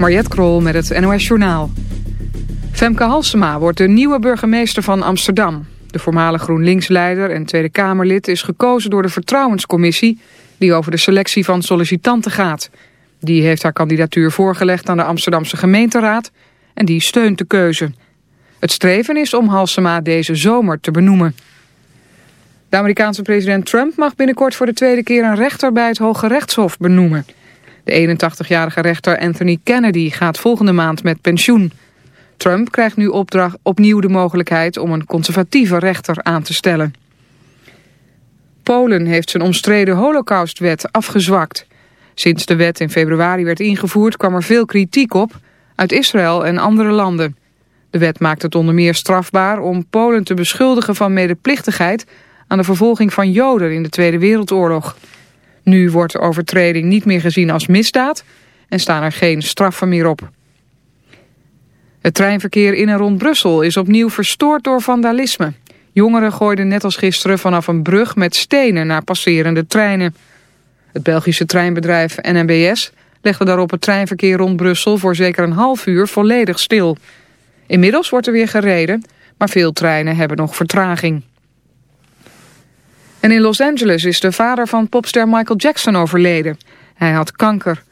Mariette Krol met het NOS Journaal. Femke Halsema wordt de nieuwe burgemeester van Amsterdam. De voormalige GroenLinks-leider en Tweede Kamerlid is gekozen door de Vertrouwenscommissie... die over de selectie van sollicitanten gaat. Die heeft haar kandidatuur voorgelegd aan de Amsterdamse gemeenteraad... en die steunt de keuze. Het streven is om Halsema deze zomer te benoemen. De Amerikaanse president Trump mag binnenkort voor de tweede keer een rechter bij het Hoge Rechtshof benoemen. De 81-jarige rechter Anthony Kennedy gaat volgende maand met pensioen. Trump krijgt nu opdracht, opnieuw de mogelijkheid om een conservatieve rechter aan te stellen. Polen heeft zijn omstreden holocaustwet afgezwakt. Sinds de wet in februari werd ingevoerd kwam er veel kritiek op uit Israël en andere landen. De wet maakt het onder meer strafbaar om Polen te beschuldigen van medeplichtigheid aan de vervolging van Joden in de Tweede Wereldoorlog. Nu wordt de overtreding niet meer gezien als misdaad en staan er geen straffen meer op. Het treinverkeer in en rond Brussel is opnieuw verstoord door vandalisme. Jongeren gooiden net als gisteren vanaf een brug met stenen naar passerende treinen. Het Belgische treinbedrijf NMBS legde daarop het treinverkeer rond Brussel voor zeker een half uur volledig stil. Inmiddels wordt er weer gereden, maar veel treinen hebben nog vertraging. En in Los Angeles is de vader van popster Michael Jackson overleden. Hij had kanker.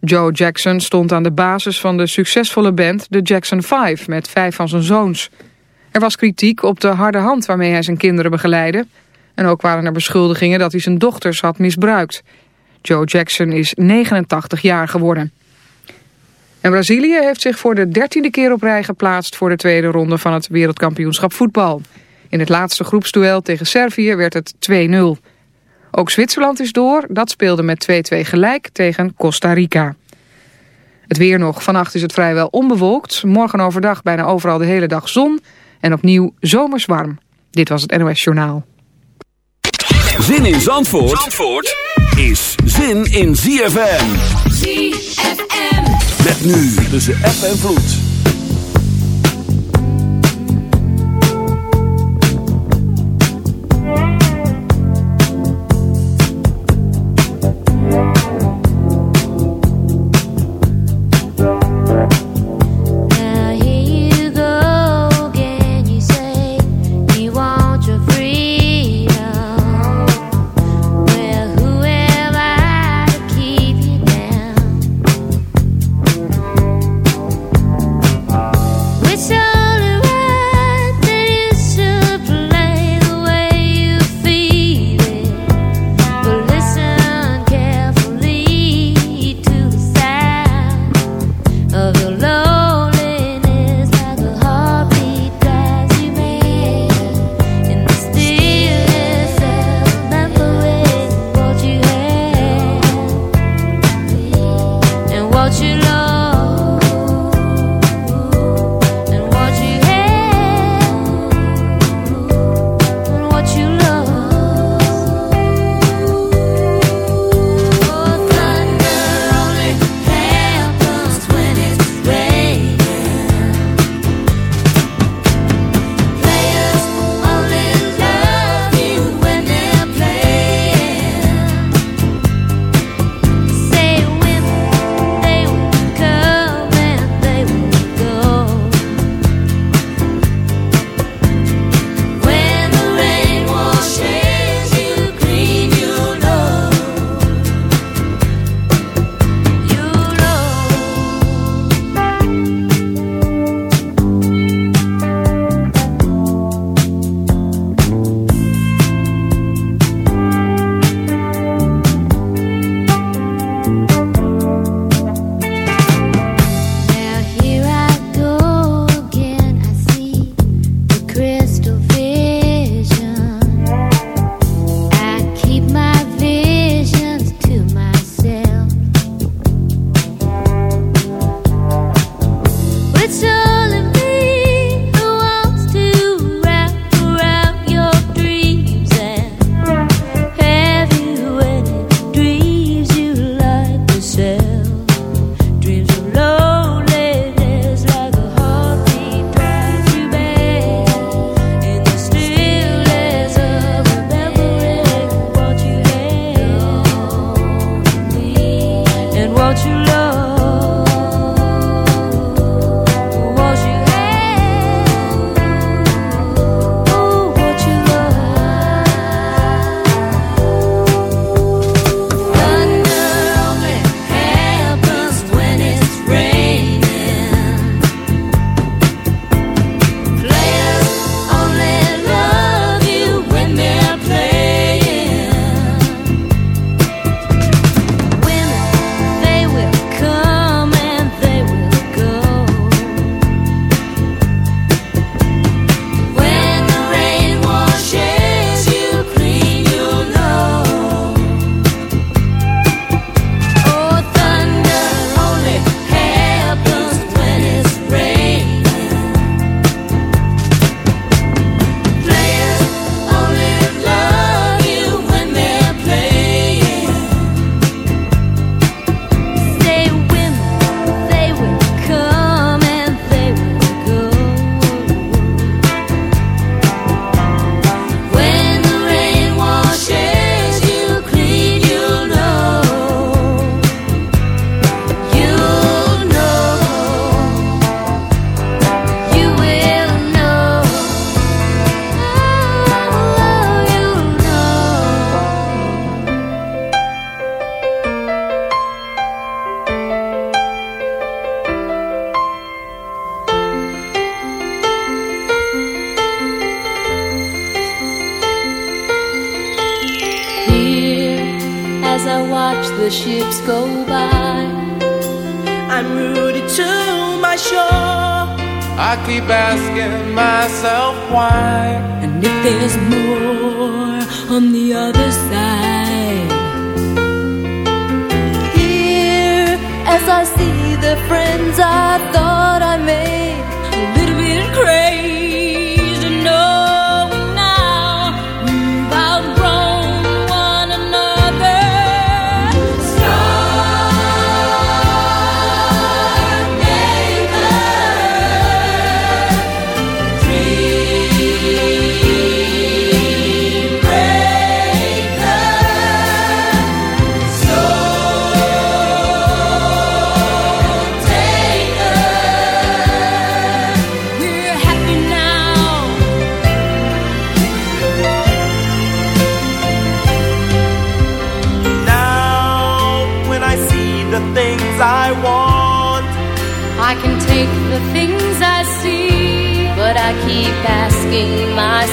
Joe Jackson stond aan de basis van de succesvolle band The Jackson 5 met vijf van zijn zoons. Er was kritiek op de harde hand waarmee hij zijn kinderen begeleidde. En ook waren er beschuldigingen dat hij zijn dochters had misbruikt. Joe Jackson is 89 jaar geworden. En Brazilië heeft zich voor de dertiende keer op rij geplaatst... voor de tweede ronde van het wereldkampioenschap voetbal. In het laatste groepsduel tegen Servië werd het 2-0. Ook Zwitserland is door, dat speelde met 2-2 gelijk tegen Costa Rica. Het weer nog, vannacht is het vrijwel onbewolkt. Morgen overdag bijna overal de hele dag zon en opnieuw zomers warm. Dit was het NOS Journaal. Zin in Zandvoort, Zandvoort is zin in ZFM. ZFM. Met nu tussen app en vloed.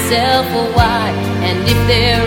Myself why. And if there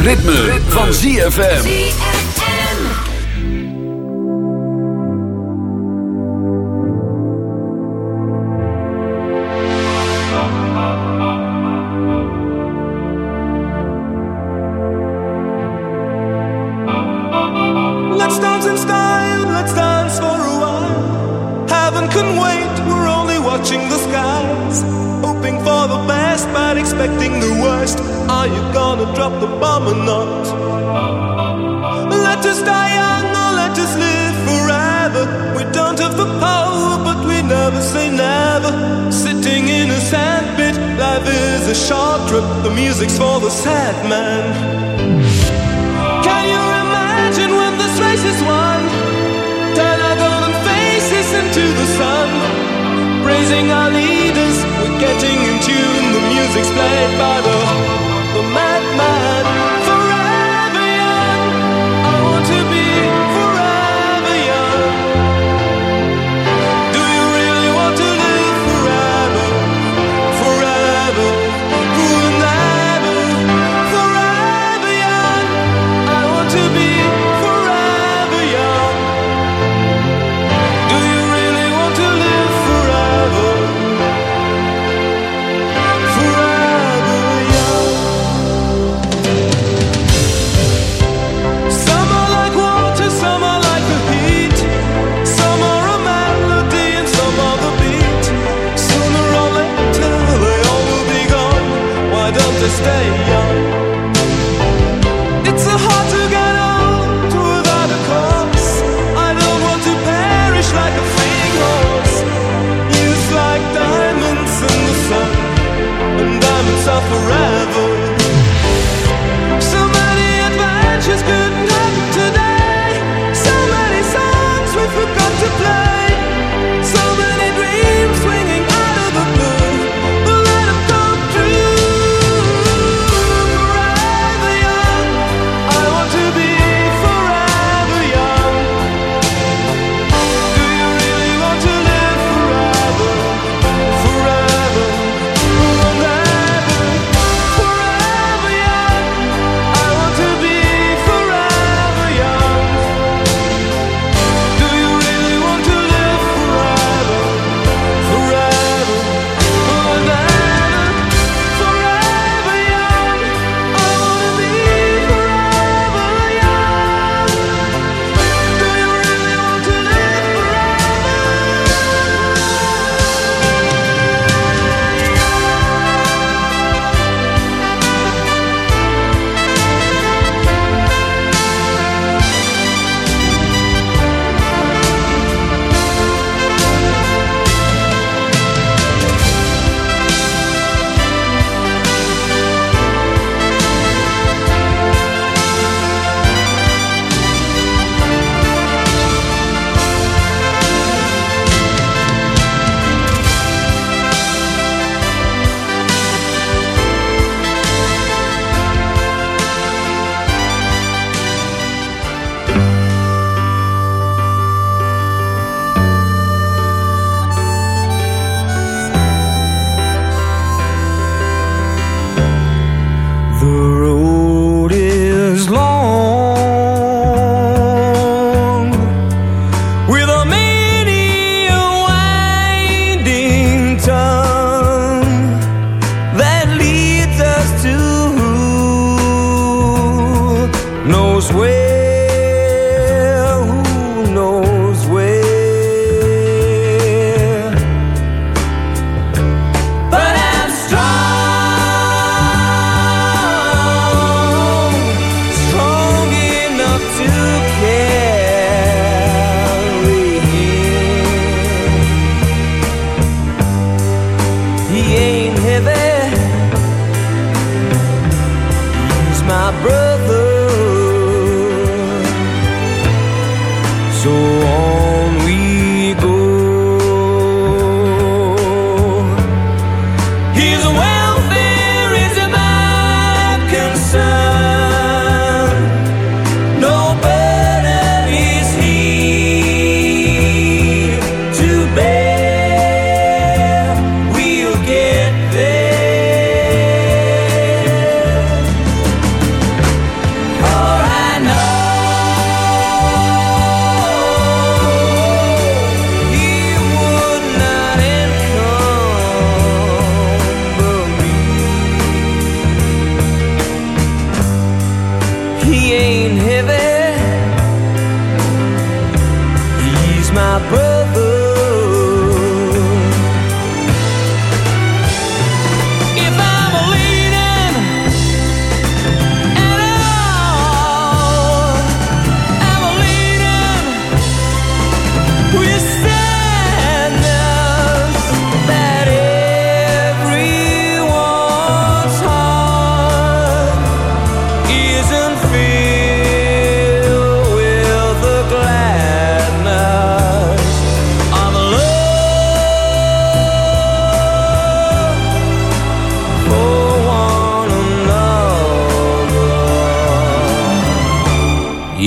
ritme, ritme. van ZFM.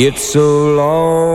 It's long, long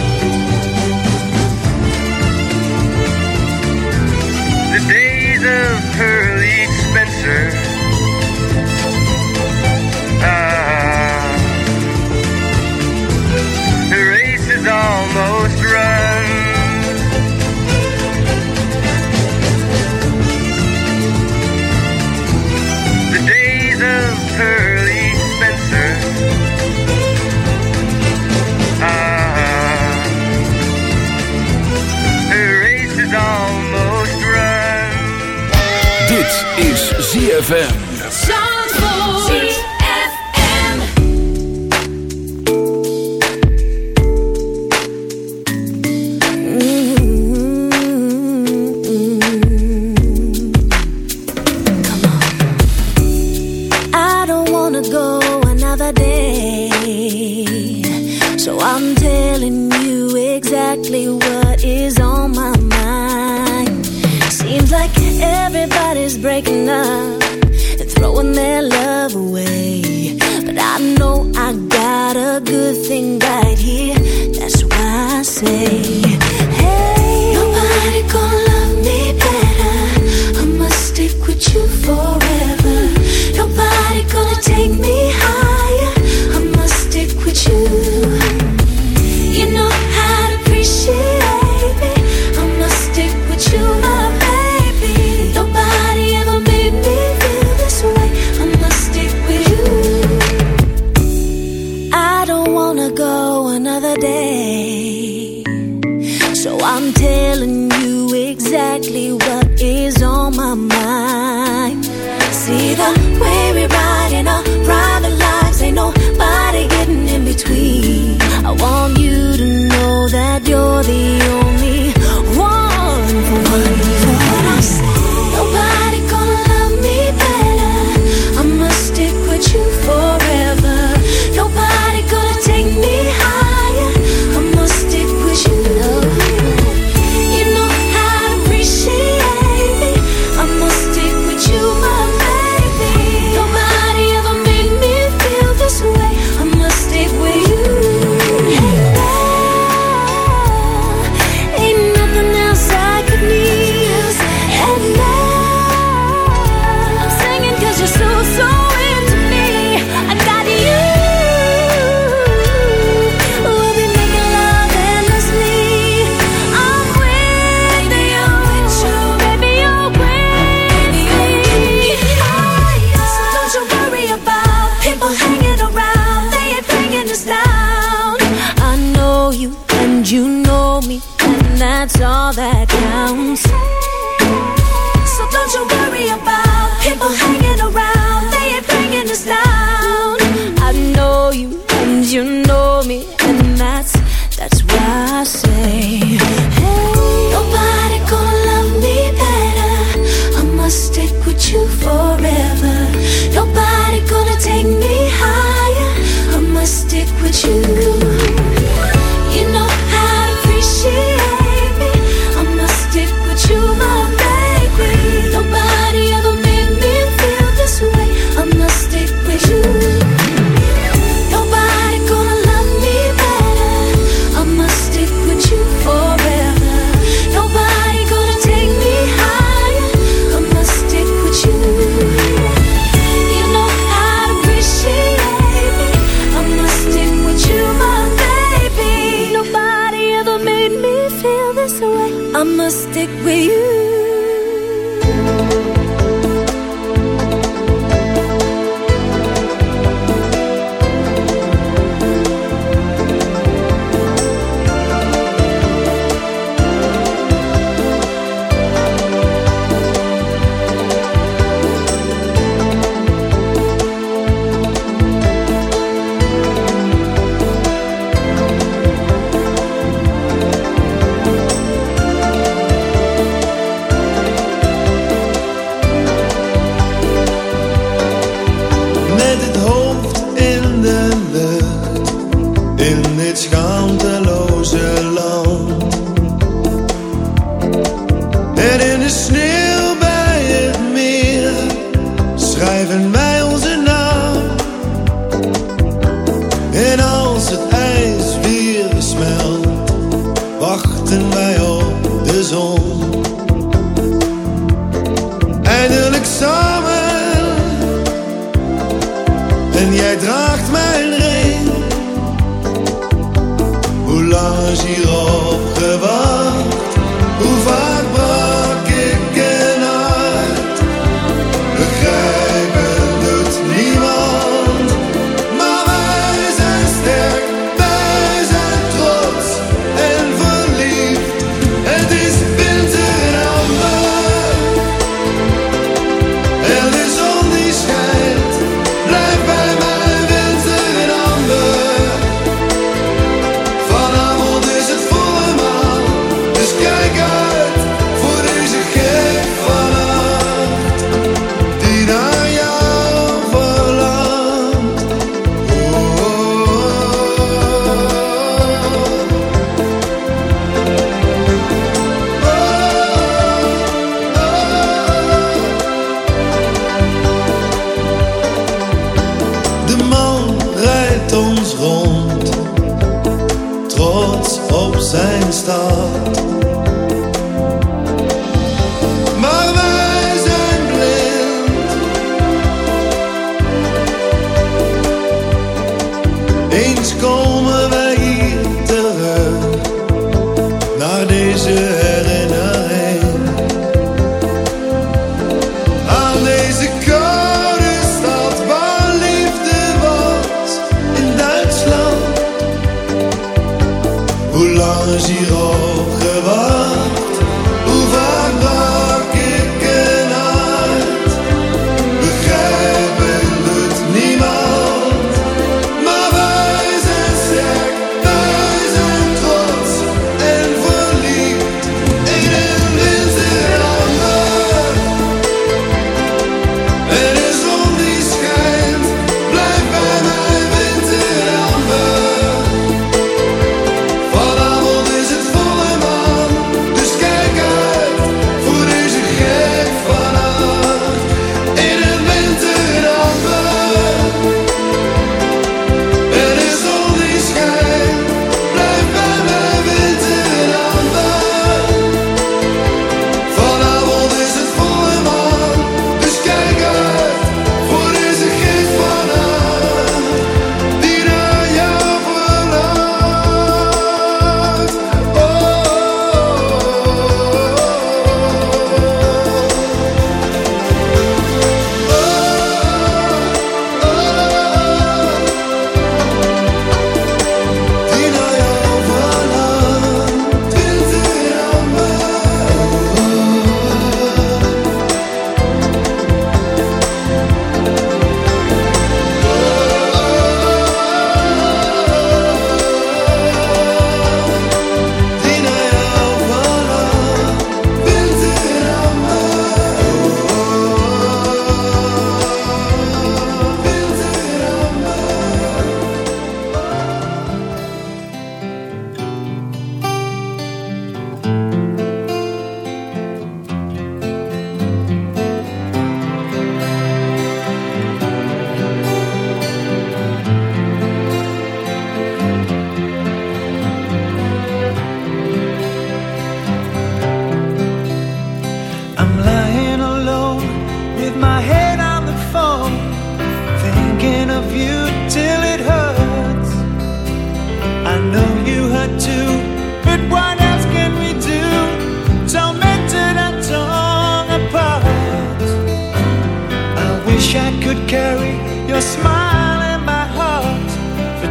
Pearly ZFM.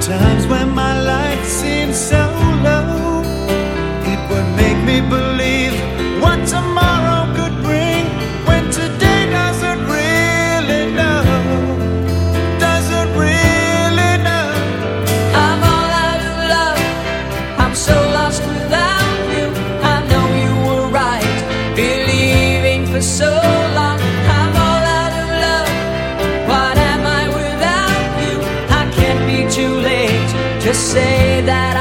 times when my life seems so low, it would make me believe. that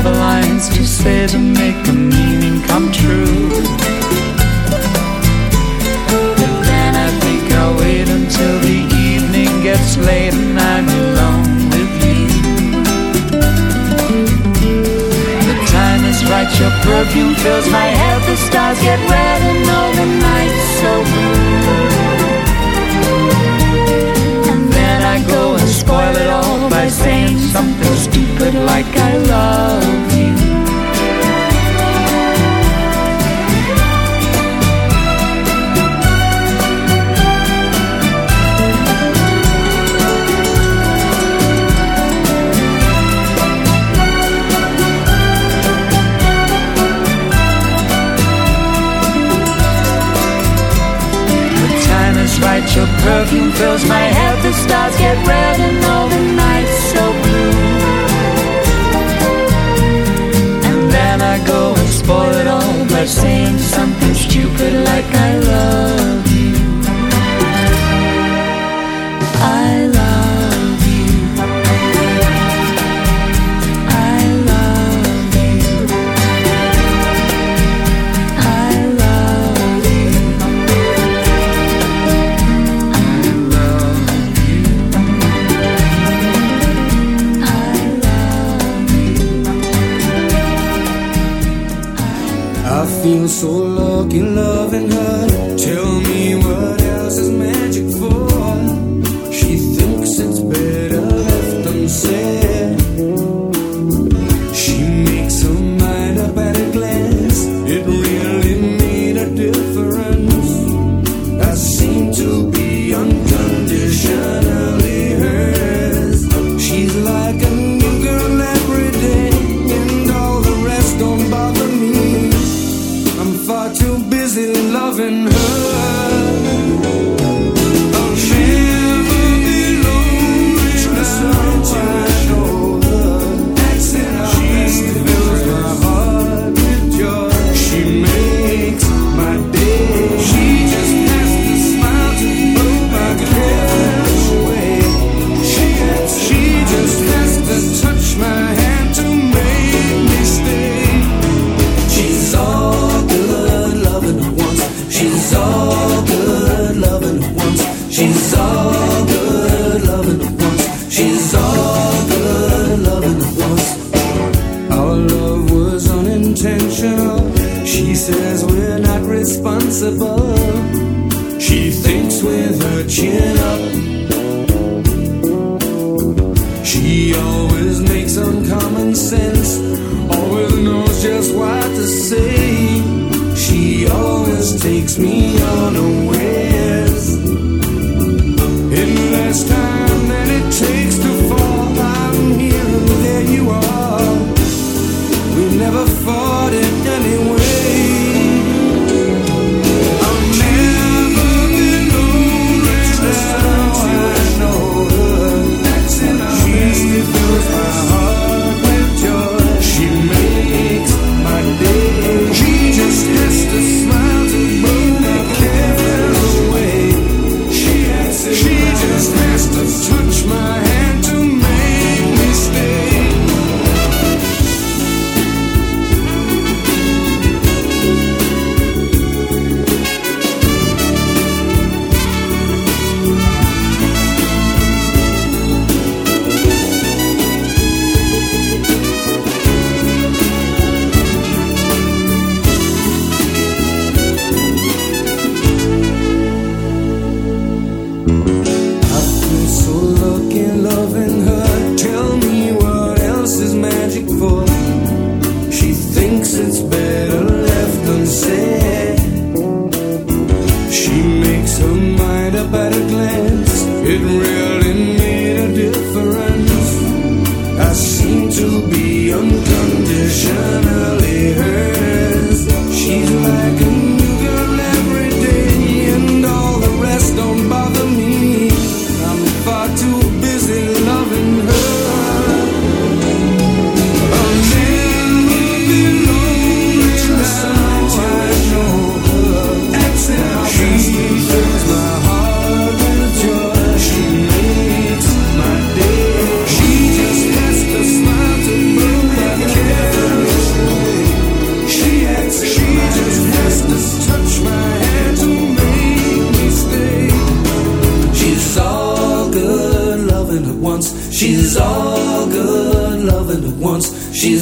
are the lines to say to make the meaning come true. But then I think I'll wait until the evening gets late and I'm alone with you. The time is right, your perfume fills my head The stars get red and all the nights so blue. good like I love you. Your perfume fills my head, the stars get red and all the nights saying something stupid like I love.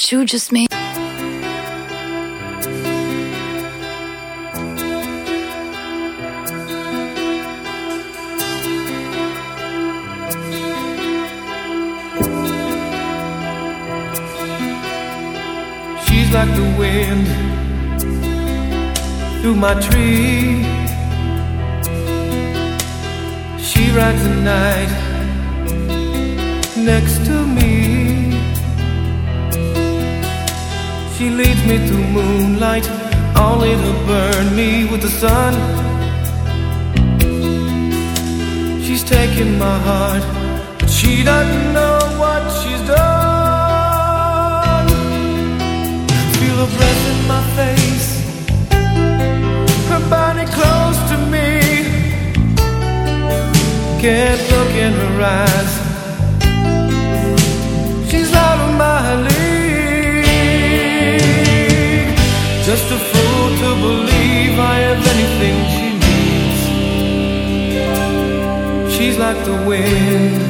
what you just made. She's like the wind through my tree. She rides the night next She leads me through moonlight, only to burn me with the sun. She's taking my heart, but she doesn't know what she's done. Feel her breath in my face, her body close to me. Can't look in her eyes. She's out of my league. Just a fool to believe I have anything she needs. She's like the wind.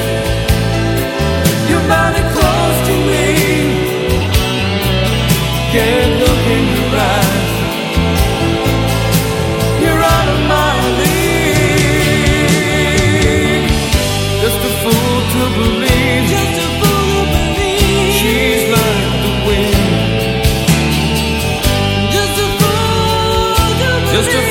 just a